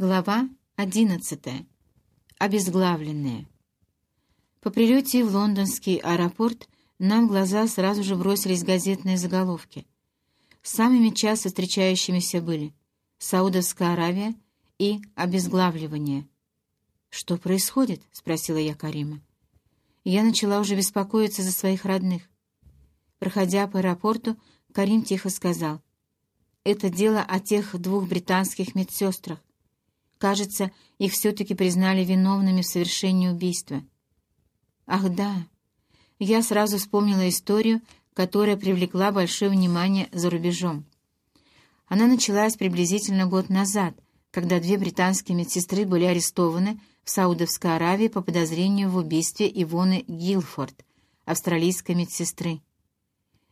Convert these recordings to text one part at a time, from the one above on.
Глава 11. Обезглавленные. По прилете в лондонский аэропорт нам в глаза сразу же бросились газетные заголовки. Самыми часто встречающимися были «Саудовская Аравия» и «Обезглавливание». «Что происходит?» — спросила я Карима. Я начала уже беспокоиться за своих родных. Проходя по аэропорту, Карим тихо сказал. «Это дело о тех двух британских медсестрах. Кажется, их все-таки признали виновными в совершении убийства. Ах да, я сразу вспомнила историю, которая привлекла большое внимание за рубежом. Она началась приблизительно год назад, когда две британские медсестры были арестованы в Саудовской Аравии по подозрению в убийстве Ивоны Гилфорд, австралийской медсестры.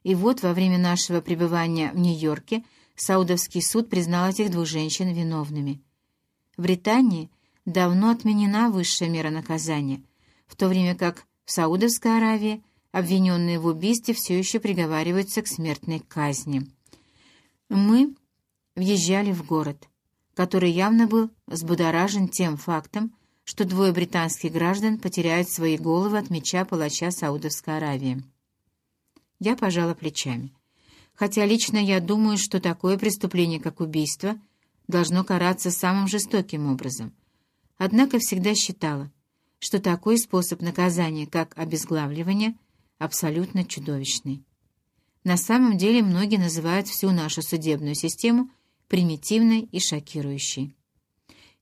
И вот во время нашего пребывания в Нью-Йорке Саудовский суд признал этих двух женщин виновными. В Британии давно отменена высшая мера наказания, в то время как в Саудовской Аравии обвиненные в убийстве все еще приговариваются к смертной казни. Мы въезжали в город, который явно был взбудоражен тем фактом, что двое британских граждан потеряют свои головы от меча палача Саудовской Аравии. Я пожала плечами. Хотя лично я думаю, что такое преступление, как убийство — должно караться самым жестоким образом. Однако всегда считала, что такой способ наказания, как обезглавливание, абсолютно чудовищный. На самом деле многие называют всю нашу судебную систему примитивной и шокирующей.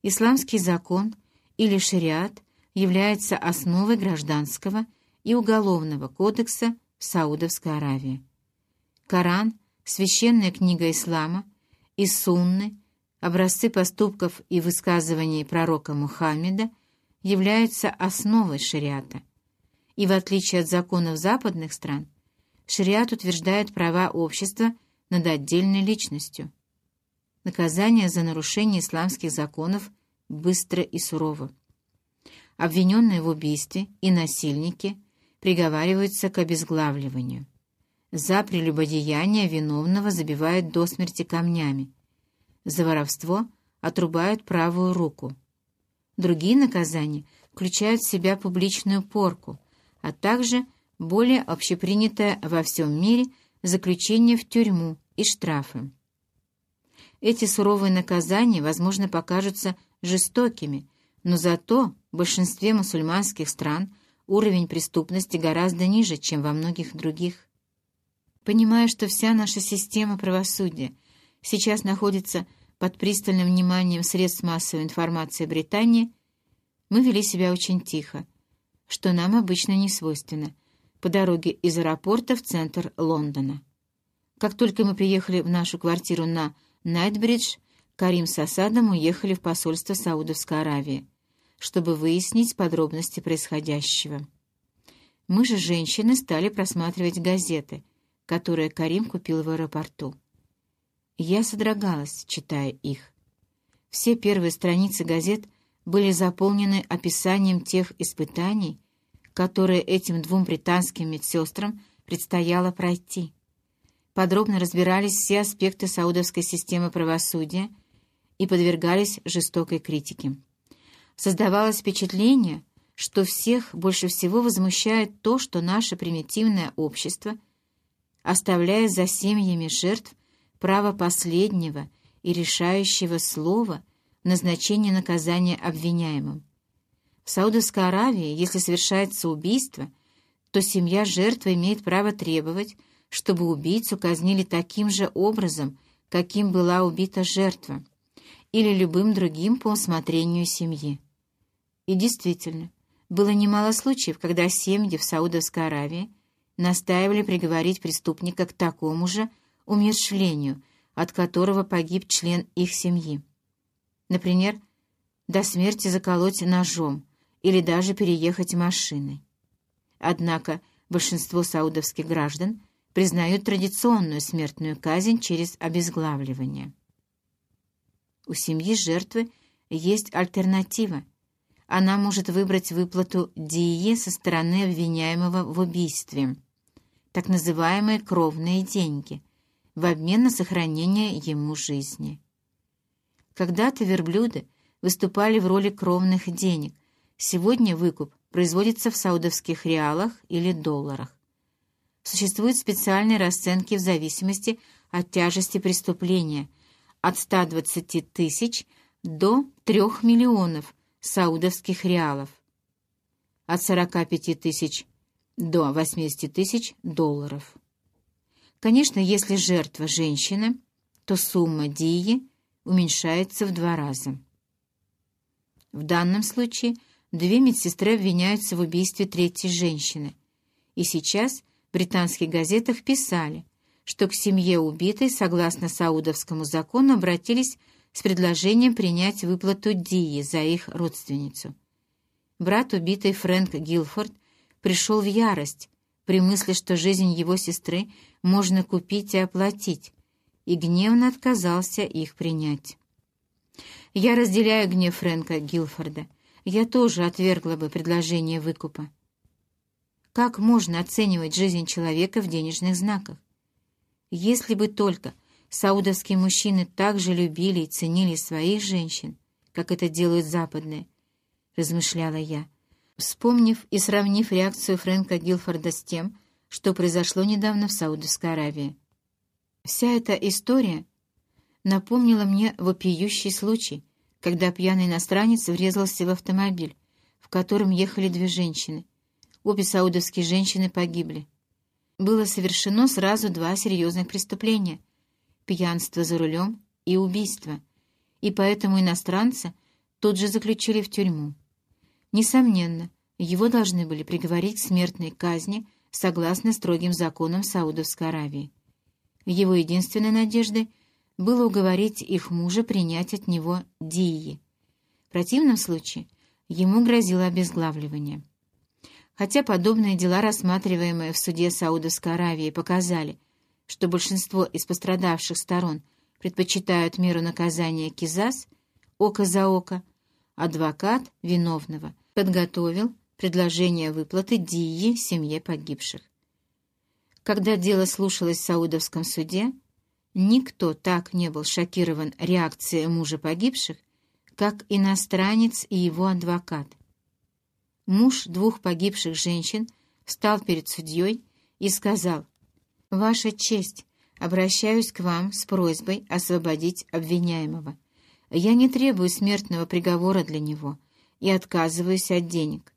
Исламский закон или шариат является основой гражданского и уголовного кодекса в Саудовской Аравии. Коран, священная книга ислама, и сунны образцы поступков и высказываний пророка Мухаммеда являются основой шариата. И в отличие от законов западных стран, шариат утверждает права общества над отдельной личностью. Наказание за нарушение исламских законов быстро и сурово. Обвиненные в убийстве и насильники приговариваются к обезглавливанию. За прелюбодеяние виновного забивают до смерти камнями, за воровство отрубают правую руку. Другие наказания включают в себя публичную порку, а также более общепринятое во всем мире заключение в тюрьму и штрафы. Эти суровые наказания, возможно, покажутся жестокими, но зато в большинстве мусульманских стран уровень преступности гораздо ниже, чем во многих других. Понимая, что вся наша система правосудия сейчас находится под пристальным вниманием средств массовой информации Британии, мы вели себя очень тихо, что нам обычно не свойственно, по дороге из аэропорта в центр Лондона. Как только мы приехали в нашу квартиру на Найтбридж, Карим с Асадом уехали в посольство Саудовской Аравии, чтобы выяснить подробности происходящего. Мы же, женщины, стали просматривать газеты, которые Карим купил в аэропорту. Я содрогалась, читая их. Все первые страницы газет были заполнены описанием тех испытаний, которые этим двум британским медсестрам предстояло пройти. Подробно разбирались все аспекты саудовской системы правосудия и подвергались жестокой критике. Создавалось впечатление, что всех больше всего возмущает то, что наше примитивное общество, оставляя за семьями жертв, право последнего и решающего слова в назначении наказания обвиняемым. В Саудовской Аравии, если совершается убийство, то семья жертвы имеет право требовать, чтобы убийцу казнили таким же образом, каким была убита жертва, или любым другим по усмотрению семьи. И действительно, было немало случаев, когда семьи в Саудовской Аравии настаивали приговорить преступника к такому же умершлению, от которого погиб член их семьи. Например, до смерти заколоть ножом или даже переехать машиной. Однако большинство саудовских граждан признают традиционную смертную казнь через обезглавливание. У семьи жертвы есть альтернатива. Она может выбрать выплату дии со стороны обвиняемого в убийстве, так называемые кровные деньги – в обмен на сохранение ему жизни. Когда-то верблюды выступали в роли кровных денег. Сегодня выкуп производится в саудовских реалах или долларах. Существуют специальные расценки в зависимости от тяжести преступления от 120 тысяч до 3 миллионов саудовских реалов, от 45 тысяч до 80 тысяч долларов. Конечно, если жертва женщина, то сумма дии уменьшается в два раза. В данном случае две медсестры обвиняются в убийстве третьей женщины, и сейчас в британских газетах писали, что к семье убитой, согласно саудовскому закону, обратились с предложением принять выплату дии за их родственницу. Брат убитой Фрэнк Гилфорд пришел в ярость при мысли, что жизнь его сестры можно купить и оплатить, и гневно отказался их принять. Я разделяю гнев Фрэнка Гилфорда. Я тоже отвергла бы предложение выкупа. Как можно оценивать жизнь человека в денежных знаках? Если бы только саудовские мужчины так же любили и ценили своих женщин, как это делают западные, размышляла я, вспомнив и сравнив реакцию Фрэнка Гилфорда с тем, что произошло недавно в Саудовской Аравии. Вся эта история напомнила мне вопиющий случай, когда пьяный иностранец врезался в автомобиль, в котором ехали две женщины. Обе саудовские женщины погибли. Было совершено сразу два серьезных преступления — пьянство за рулем и убийство, и поэтому иностранца тут же заключили в тюрьму. Несомненно, его должны были приговорить к смертной казни согласно строгим законам Саудовской Аравии. Его единственной надеждой было уговорить их мужа принять от него дии. В противном случае ему грозило обезглавливание. Хотя подобные дела, рассматриваемые в суде Саудовской Аравии, показали, что большинство из пострадавших сторон предпочитают меру наказания кизас, око за око, адвокат виновного – подготовил предложение выплаты дии семье погибших. Когда дело слушалось в Саудовском суде, никто так не был шокирован реакцией мужа погибших, как иностранец и его адвокат. Муж двух погибших женщин встал перед судьей и сказал, «Ваша честь, обращаюсь к вам с просьбой освободить обвиняемого. Я не требую смертного приговора для него, и отказываюсь от денег.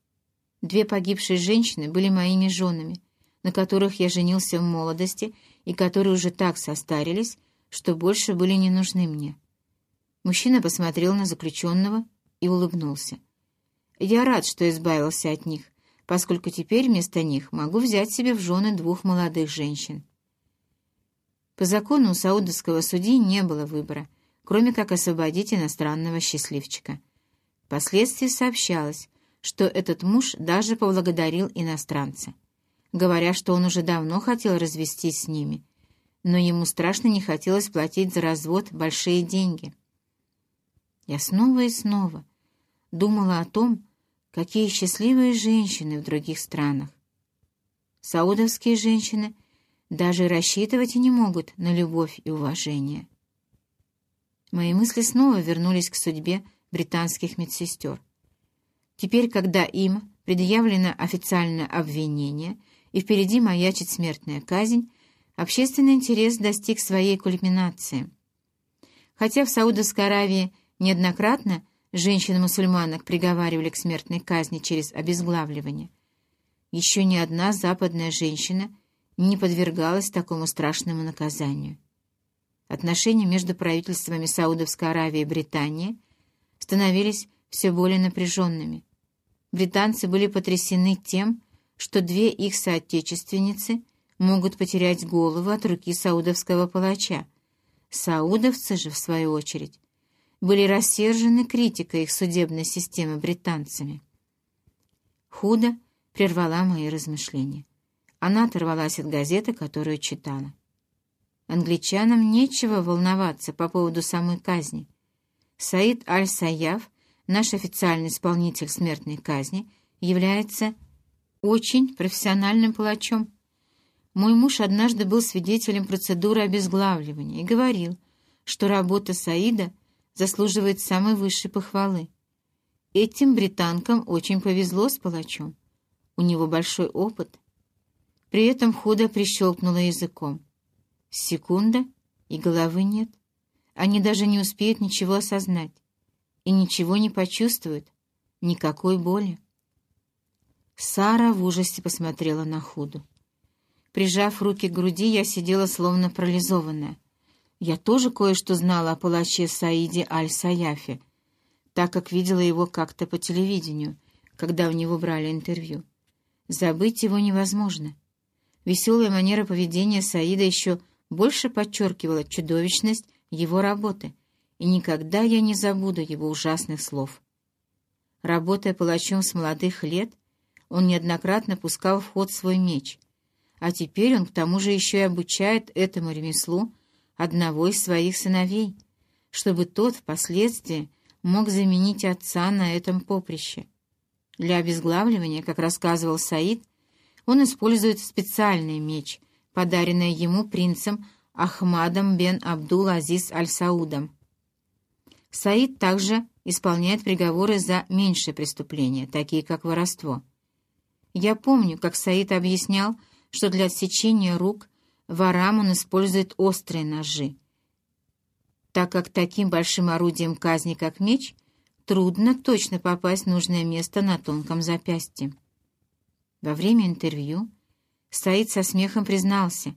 Две погибшие женщины были моими женами, на которых я женился в молодости и которые уже так состарились, что больше были не нужны мне. Мужчина посмотрел на заключенного и улыбнулся. «Я рад, что избавился от них, поскольку теперь вместо них могу взять себе в жены двух молодых женщин». По закону у саудовского судьи не было выбора, кроме как освободить иностранного счастливчика. Впоследствии сообщалось, что этот муж даже поблагодарил иностранца, говоря, что он уже давно хотел развестись с ними, но ему страшно не хотелось платить за развод большие деньги. Я снова и снова думала о том, какие счастливые женщины в других странах. Саудовские женщины даже рассчитывать и не могут на любовь и уважение. Мои мысли снова вернулись к судьбе британских медсестер. Теперь, когда им предъявлено официальное обвинение и впереди маячит смертная казнь, общественный интерес достиг своей кульминации. Хотя в Саудовской Аравии неоднократно женщин-мусульманок приговаривали к смертной казни через обезглавливание, еще ни одна западная женщина не подвергалась такому страшному наказанию. Отношения между правительствами Саудовской Аравии и Британии – становились все более напряженными. Британцы были потрясены тем, что две их соотечественницы могут потерять голову от руки саудовского палача. Саудовцы же, в свою очередь, были рассержены критикой их судебной системы британцами. Худо прервала мои размышления. Она оторвалась от газеты, которую читала. Англичанам нечего волноваться по поводу самой казни — Саид Аль-Саяв, наш официальный исполнитель смертной казни, является очень профессиональным палачом. Мой муж однажды был свидетелем процедуры обезглавливания и говорил, что работа Саида заслуживает самой высшей похвалы. Этим британкам очень повезло с палачом. У него большой опыт. При этом худо прищелкнула языком. Секунда, и головы нет. Они даже не успеют ничего осознать. И ничего не почувствуют. Никакой боли. Сара в ужасе посмотрела на Худу. Прижав руки к груди, я сидела словно парализованная. Я тоже кое-что знала о палаче Саиде Аль-Саяфе, так как видела его как-то по телевидению, когда у него брали интервью. Забыть его невозможно. Веселая манера поведения Саида еще больше подчеркивала чудовищность его работы, и никогда я не забуду его ужасных слов. Работая палачом с молодых лет, он неоднократно пускал в ход свой меч, а теперь он к тому же еще и обучает этому ремеслу одного из своих сыновей, чтобы тот впоследствии мог заменить отца на этом поприще. Для обезглавливания, как рассказывал Саид, он использует специальный меч, подаренный ему принцем Ахмадом бен Абдул-Азиз Аль-Саудом. Саид также исполняет приговоры за меньшие преступления, такие как воровство. Я помню, как Саид объяснял, что для отсечения рук ворам он использует острые ножи, так как таким большим орудием казни, как меч, трудно точно попасть в нужное место на тонком запястье. Во время интервью Саид со смехом признался,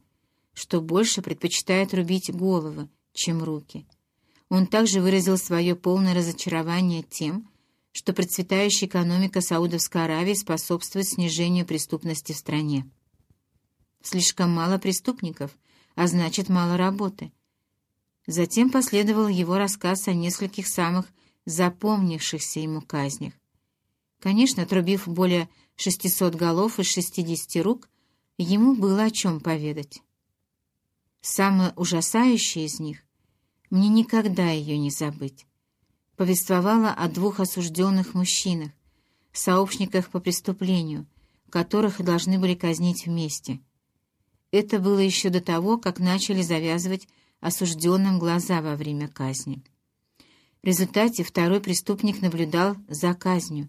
что больше предпочитает рубить головы, чем руки. Он также выразил свое полное разочарование тем, что процветающая экономика Саудовской Аравии способствует снижению преступности в стране. Слишком мало преступников, а значит, мало работы. Затем последовал его рассказ о нескольких самых запомнившихся ему казнях. Конечно, отрубив более 600 голов из 60 рук, ему было о чем поведать. Самое ужасающее из них, мне никогда ее не забыть, повествовала о двух осужденных мужчинах, сообщниках по преступлению, которых должны были казнить вместе — это было еще до того, как начали завязывать осужденным глаза во время казни. В результате второй преступник наблюдал за казнью.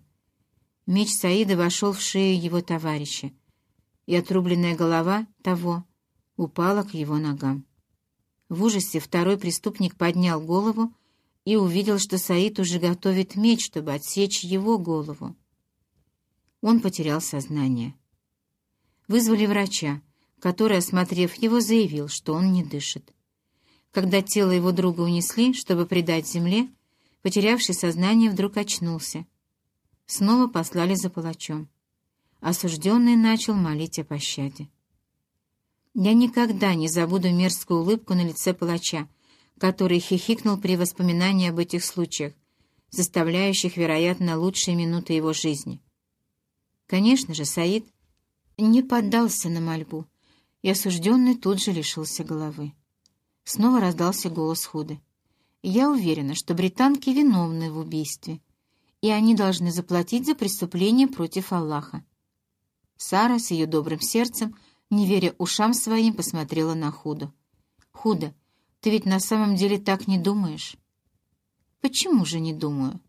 Меч Саида вошел в шею его товарища, и отрубленная голова того упала к его ногам. В ужасе второй преступник поднял голову и увидел, что Саид уже готовит меч, чтобы отсечь его голову. Он потерял сознание. Вызвали врача, который, осмотрев его, заявил, что он не дышит. Когда тело его друга унесли, чтобы предать земле, потерявший сознание вдруг очнулся. Снова послали за палачом. Осужденный начал молить о пощаде. Я никогда не забуду мерзкую улыбку на лице палача, который хихикнул при воспоминании об этих случаях, заставляющих, вероятно, лучшие минуты его жизни. Конечно же, Саид не поддался на мольбу, и осужденный тут же лишился головы. Снова раздался голос Худы. «Я уверена, что британки виновны в убийстве, и они должны заплатить за преступление против Аллаха». Сара с ее добрым сердцем, не веря ушам своим, посмотрела на Худу. «Худа, ты ведь на самом деле так не думаешь?» «Почему же не думаю?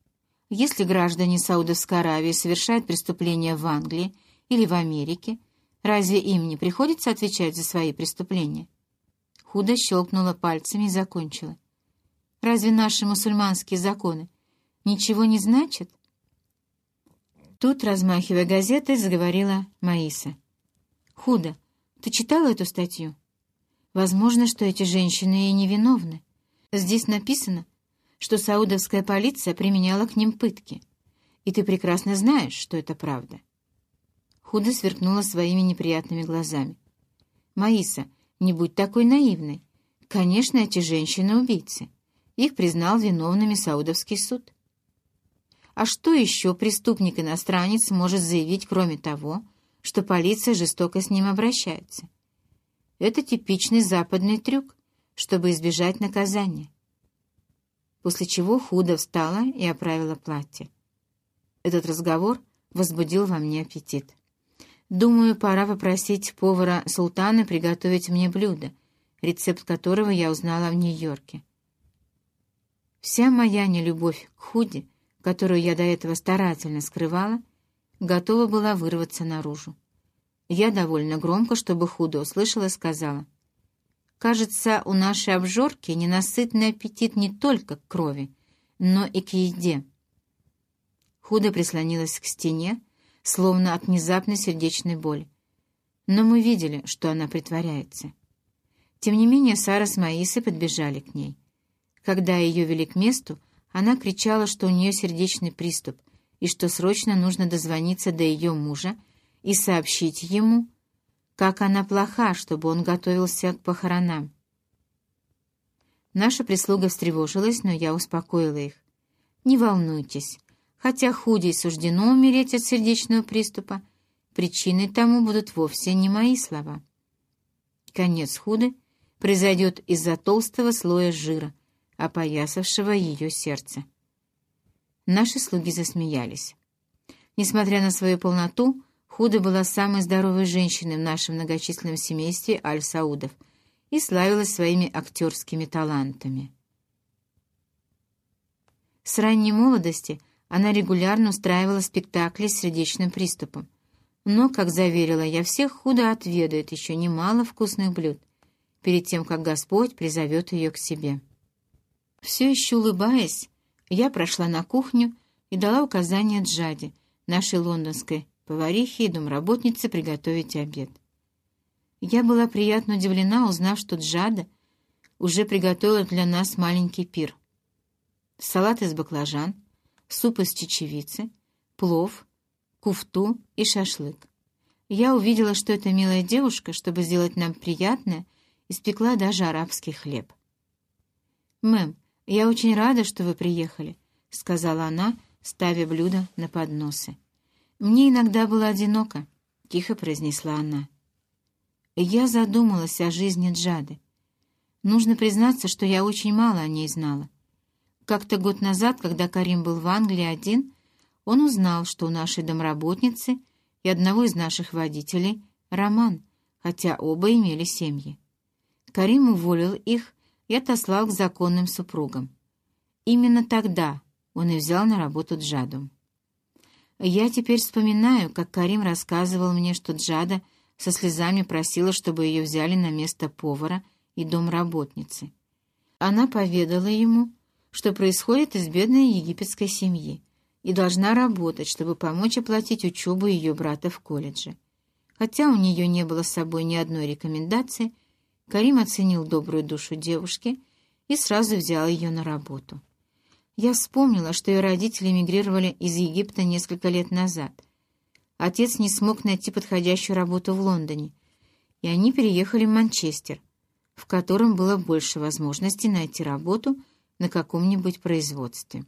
Если граждане Саудовской Аравии совершают преступления в Англии или в Америке, Разве им не приходится отвечать за свои преступления?» Худо щелкнула пальцами и закончила. «Разве наши мусульманские законы ничего не значат?» Тут, размахивая газетой, заговорила Маиса. «Худо, ты читала эту статью? Возможно, что эти женщины и невиновны. Здесь написано, что саудовская полиция применяла к ним пытки. И ты прекрасно знаешь, что это правда». Худо сверкнула своими неприятными глазами. «Маиса, не будь такой наивной. Конечно, эти женщины — убийцы. Их признал виновными Саудовский суд. А что еще преступник-иностранец может заявить, кроме того, что полиция жестоко с ним обращается? Это типичный западный трюк, чтобы избежать наказания. После чего Худо встала и оправила платье. Этот разговор возбудил во мне аппетит. Думаю, пора попросить повара султана приготовить мне блюдо, рецепт которого я узнала в Нью-Йорке. Вся моя нелюбовь к Худе, которую я до этого старательно скрывала, готова была вырваться наружу. Я довольно громко, чтобы Худа услышала, сказала. «Кажется, у нашей обжорки ненасытный аппетит не только к крови, но и к еде». Худа прислонилась к стене, словно от внезапной сердечной боли. Но мы видели, что она притворяется. Тем не менее, Сара с Маисой подбежали к ней. Когда ее вели к месту, она кричала, что у нее сердечный приступ и что срочно нужно дозвониться до ее мужа и сообщить ему, как она плоха, чтобы он готовился к похоронам. Наша прислуга встревожилась, но я успокоила их. «Не волнуйтесь, хотя худей суждено умереть от сердечного приступа, причиной тому будут вовсе не мои слова. Конец худы произойдет из-за толстого слоя жира, опоясавшего ее сердце. Наши слуги засмеялись. Несмотря на свою полноту, Худа была самой здоровой женщиной в нашем многочисленном семействе Аль-Саудов и славилась своими актерскими талантами. С ранней молодости она регулярно устраивала спектакли с сердечным приступом. Но, как заверила я, всех худо отведает еще немало вкусных блюд, перед тем, как Господь призовет ее к себе. Все еще улыбаясь, я прошла на кухню и дала указание Джаде, нашей лондонской поварихе и домработнице, приготовить обед. Я была приятно удивлена, узнав, что Джада уже приготовила для нас маленький пир. Салат из баклажан, суп из чечевицы, плов, куфту и шашлык. Я увидела, что эта милая девушка, чтобы сделать нам приятное, испекла даже арабский хлеб. «Мэм, «Я очень рада, что вы приехали», — сказала она, ставя блюдо на подносы. «Мне иногда было одиноко», — тихо произнесла она. Я задумалась о жизни Джады. Нужно признаться, что я очень мало о ней знала. Как-то год назад, когда Карим был в Англии один, он узнал, что у нашей домработницы и одного из наших водителей роман, хотя оба имели семьи. Карим уволил их и отослал к законным супругам. Именно тогда он и взял на работу Джаду. Я теперь вспоминаю, как Карим рассказывал мне, что Джада со слезами просила, чтобы ее взяли на место повара и домработницы. Она поведала ему, что происходит из бедной египетской семьи и должна работать, чтобы помочь оплатить учебу ее брата в колледже. Хотя у нее не было с собой ни одной рекомендации, Карим оценил добрую душу девушки и сразу взял ее на работу. Я вспомнила, что ее родители эмигрировали из Египта несколько лет назад. Отец не смог найти подходящую работу в Лондоне, и они переехали в Манчестер, в котором было больше возможностей найти работу на каком-нибудь производстве.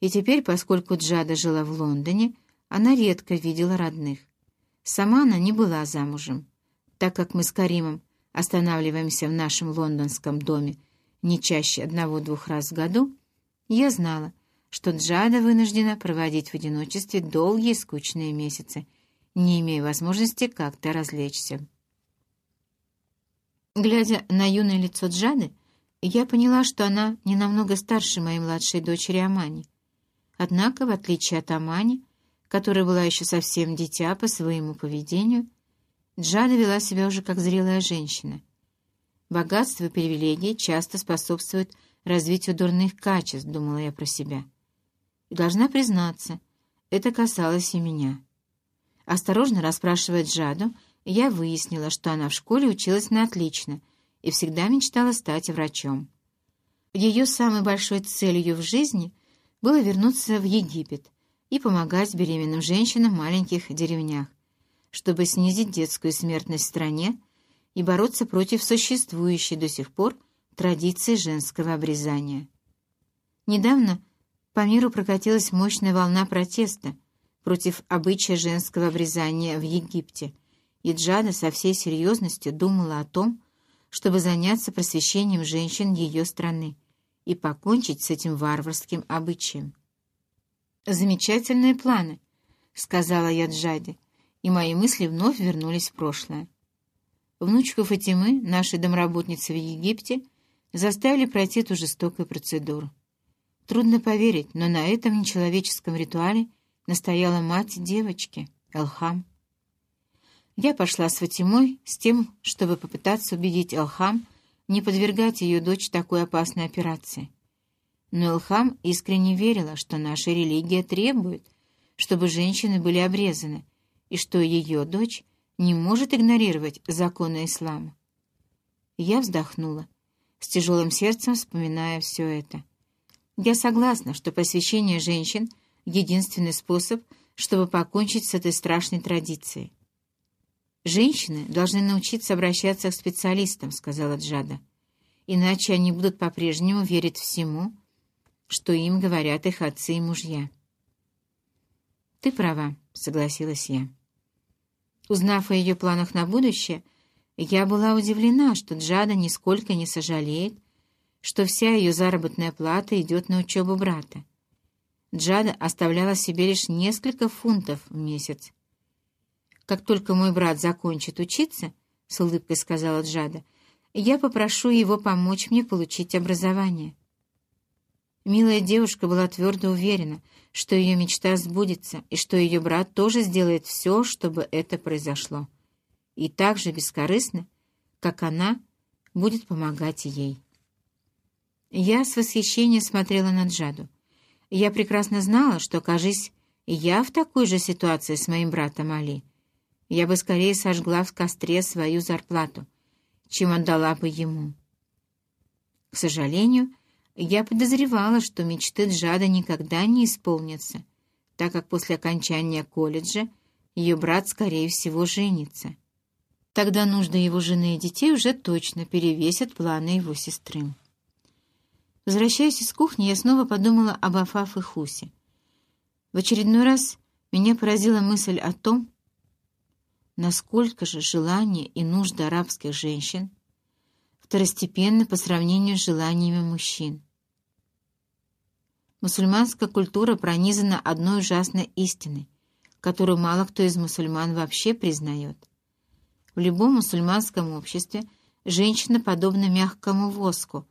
И теперь, поскольку Джада жила в Лондоне, она редко видела родных. Сама она не была замужем, так как мы с Каримом останавливаемся в нашем лондонском доме не чаще одного-двух раз в году, я знала, что Джада вынуждена проводить в одиночестве долгие скучные месяцы, не имея возможности как-то развлечься. Глядя на юное лицо Джады, я поняла, что она не намного старше моей младшей дочери Амани. Однако, в отличие от Амани, которая была еще совсем дитя по своему поведению, Джада вела себя уже как зрелая женщина. Богатство и привилегии часто способствуют развитию дурных качеств, думала я про себя. И должна признаться, это касалось и меня. Осторожно расспрашивая Джаду, я выяснила, что она в школе училась на отлично и всегда мечтала стать врачом. Ее самой большой целью в жизни было вернуться в Египет и помогать беременным женщинам в маленьких деревнях, чтобы снизить детскую смертность в стране и бороться против существующей до сих пор традиции женского обрезания. Недавно по миру прокатилась мощная волна протеста против обычая женского обрезания в Египте, и Джада со всей серьезностью думала о том, чтобы заняться просвещением женщин ее страны и покончить с этим варварским обычаем. «Замечательные планы», — сказала я Джаде, — и мои мысли вновь вернулись в прошлое. Внучку Фатимы, нашей домработницы в Египте, заставили пройти эту жестокую процедуру. Трудно поверить, но на этом нечеловеческом ритуале настояла мать девочки, Элхам. Я пошла с Фатимой с тем, чтобы попытаться убедить Элхам не подвергать ее дочь такой опасной операции. Но Элхам искренне верила, что наша религия требует, чтобы женщины были обрезаны, и что ее дочь не может игнорировать законы ислама. Я вздохнула, с тяжелым сердцем вспоминая все это. Я согласна, что посвящение женщин — единственный способ, чтобы покончить с этой страшной традицией. «Женщины должны научиться обращаться к специалистам», — сказала Джада. «Иначе они будут по-прежнему верить всему, что им говорят их отцы и мужья». «Ты права», — согласилась я. Узнав о ее планах на будущее, я была удивлена, что Джада нисколько не сожалеет, что вся ее заработная плата идет на учебу брата. Джада оставляла себе лишь несколько фунтов в месяц. «Как только мой брат закончит учиться, — с улыбкой сказала Джада, — я попрошу его помочь мне получить образование». Милая девушка была твердо уверена, что ее мечта сбудется и что ее брат тоже сделает все, чтобы это произошло. И так же бескорыстно, как она, будет помогать ей. Я с восхищением смотрела на Джаду. Я прекрасно знала, что, кажись, я в такой же ситуации с моим братом Али. Я бы скорее сожгла в костре свою зарплату, чем отдала бы ему. К сожалению, я подозревала, что мечты Джада никогда не исполнятся, так как после окончания колледжа ее брат, скорее всего, женится. Тогда нужды его жены и детей уже точно перевесят планы его сестры. Возвращаясь из кухни, я снова подумала об Афаф и Хусе. В очередной раз меня поразила мысль о том, насколько же желания и нужды арабских женщин второстепенны по сравнению с желаниями мужчин. Мусульманская культура пронизана одной ужасной истиной, которую мало кто из мусульман вообще признает. В любом мусульманском обществе женщина подобна мягкому воску,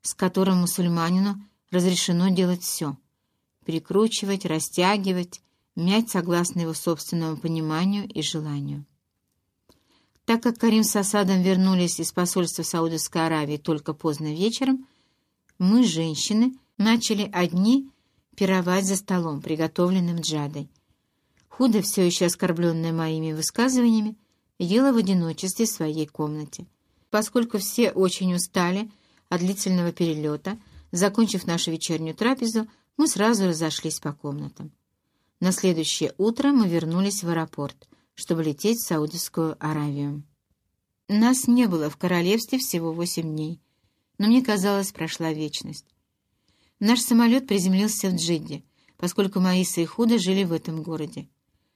с которым мусульманину разрешено делать все — перекручивать, растягивать, мять согласно его собственному пониманию и желанию. Так как Карим с Асадом вернулись из посольства Саудовской Аравии только поздно вечером, мы, женщины, начали одни пировать за столом, приготовленным Джадой. Худо, все еще оскорбленная моими высказываниями, ела в одиночестве в своей комнате. Поскольку все очень устали, от длительного перелета, закончив нашу вечернюю трапезу, мы сразу разошлись по комнатам. На следующее утро мы вернулись в аэропорт, чтобы лететь в Саудовскую Аравию. Нас не было в королевстве всего восемь дней, но мне казалось, прошла вечность. Наш самолет приземлился в Джидде, поскольку Маиса и Худа жили в этом городе.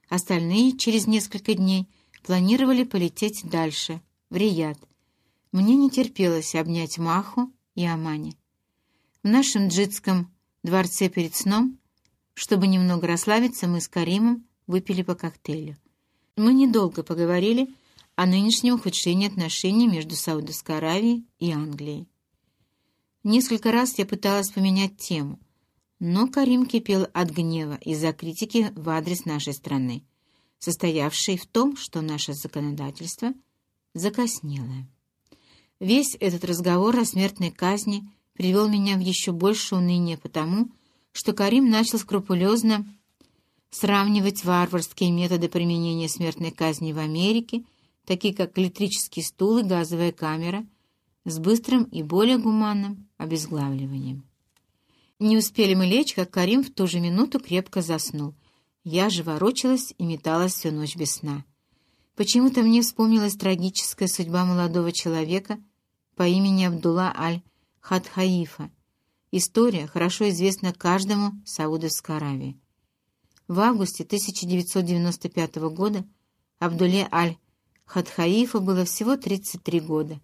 Остальные через несколько дней планировали полететь дальше, в Рияд, мне не терпелось обнять Маху и Амани. В нашем джидском дворце перед сном, чтобы немного расслабиться, мы с Каримом выпили по коктейлю. Мы недолго поговорили о нынешнем ухудшении отношений между Саудовской Аравией и Англией. Несколько раз я пыталась поменять тему, но Карим кипел от гнева из-за критики в адрес нашей страны, состоявшей в том, что наше законодательство закоснелое. Весь этот разговор о смертной казни привел меня в еще больше уныние потому, что Карим начал скрупулезно сравнивать варварские методы применения смертной казни в Америке, такие как электрический стул и газовая камера, с быстрым и более гуманным обезглавливанием. Не успели мы лечь, как Карим в ту же минуту крепко заснул. Я же ворочалась и металась всю ночь без сна. Почему-то мне вспомнилась трагическая судьба молодого человека по имени Абдулла Аль-Хадхаифа. История хорошо известна каждому в Саудовской Аравии. В августе 1995 года Абдулле Аль-Хадхаифу было всего 33 года,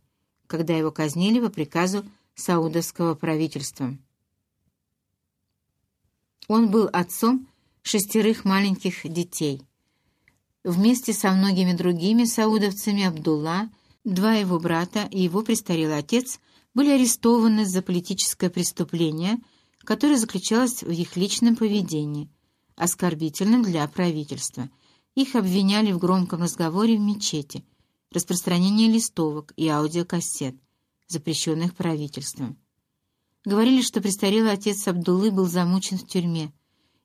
когда его казнили по приказу саудовского правительства. Он был отцом шестерых маленьких детей – Вместе со многими другими саудовцами Абдулла, два его брата и его престарелый отец были арестованы за политическое преступление, которая заключалась в их личном поведении, оскорбительном для правительства. Их обвиняли в громком разговоре в мечети, распространении листовок и аудиокассет, запрещенных правительством. Говорили, что престарелый отец Абдуллы был замучен в тюрьме,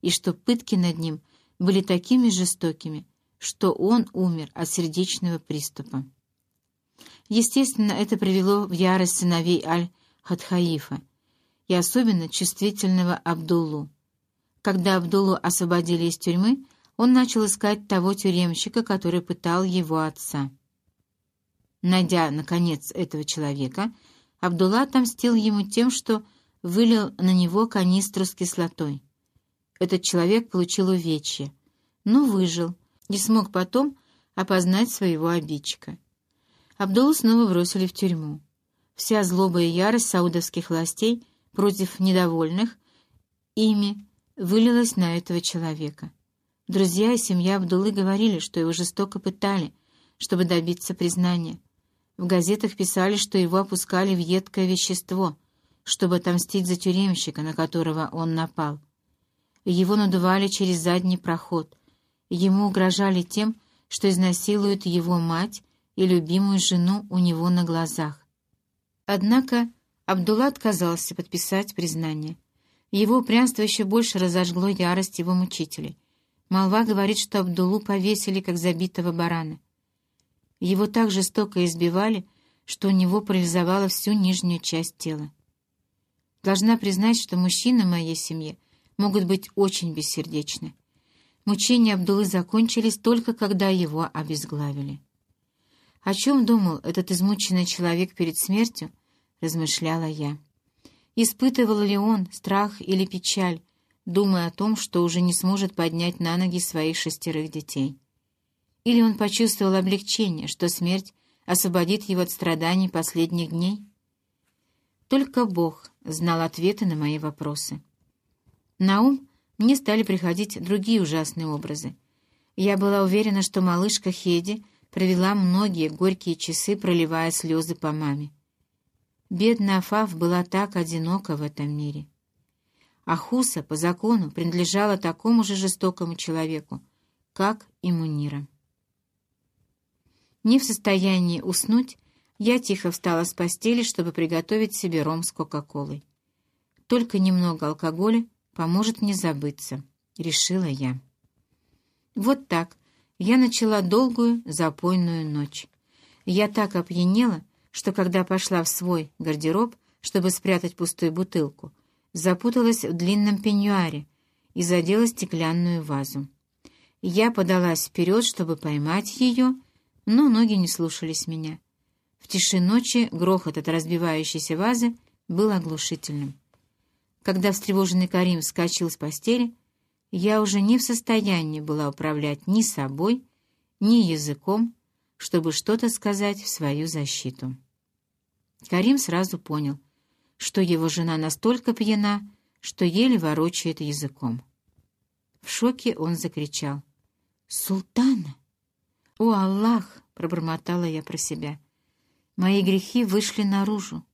и что пытки над ним были такими жестокими, что он умер от сердечного приступа. Естественно, это привело в ярость сыновей Аль-Хатхаифа и особенно чувствительного Абдуллу. Когда Абдуллу освободили из тюрьмы, он начал искать того тюремщика, который пытал его отца. Найдя, наконец, этого человека, Абдулла отомстил ему тем, что вылил на него канистру с кислотой. Этот человек получил увечье, но выжил и смог потом опознать своего обидчика. Абдулу снова бросили в тюрьму. Вся злоба и ярость саудовских властей против недовольных ими вылилась на этого человека. Друзья и семья Абдулы говорили, что его жестоко пытали, чтобы добиться признания. В газетах писали, что его опускали в едкое вещество, чтобы отомстить за тюремщика, на которого он напал. Его надували через задний проход. Ему угрожали тем, что изнасилуют его мать и любимую жену у него на глазах. Однако Абдулла отказался подписать признание. Его упрямство еще больше разожгло ярость его мучителей. Молва говорит, что Абдуллу повесили, как забитого барана. Его так жестоко избивали, что у него парализовало всю нижнюю часть тела. Должна признать, что мужчины моей семье могут быть очень бессердечны. Мучения Абдулы закончились только когда его обезглавили. О чем думал этот измученный человек перед смертью, размышляла я. Испытывал ли он страх или печаль, думая о том, что уже не сможет поднять на ноги своих шестерых детей? Или он почувствовал облегчение, что смерть освободит его от страданий последних дней? Только Бог знал ответы на мои вопросы. На ум мне стали приходить другие ужасные образы. Я была уверена, что малышка Хеди провела многие горькие часы, проливая слезы по маме. Бедная Афаф была так одинока в этом мире. Ахуса по закону принадлежала такому же жестокому человеку, как и Мунира. Не в состоянии уснуть, я тихо встала с постели, чтобы приготовить себе ром с Кока-Колой. Только немного алкоголя поможет мне забыться, решила я. Вот так я начала долгую запойную ночь. Я так опьянела, что когда пошла в свой гардероб, чтобы спрятать пустую бутылку, запуталась в длинном пеньюаре и задела стеклянную вазу. Я подалась вперед, чтобы поймать ее, но ноги не слушались меня. В тиши ночи грохот от разбивающейся вазы был оглушительным. Когда встревоженный Карим вскочил с постели, я уже не в состоянии была управлять ни собой, ни языком, чтобы что-то сказать в свою защиту. Карим сразу понял, что его жена настолько пьяна, что еле ворочает языком. В шоке он закричал. «Султана!» «О, Аллах!» — пробормотала я про себя. «Мои грехи вышли наружу.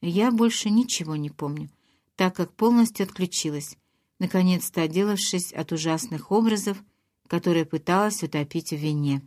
Я больше ничего не помню, так как полностью отключилась, наконец-то отделавшись от ужасных образов, которые пыталась утопить в вине.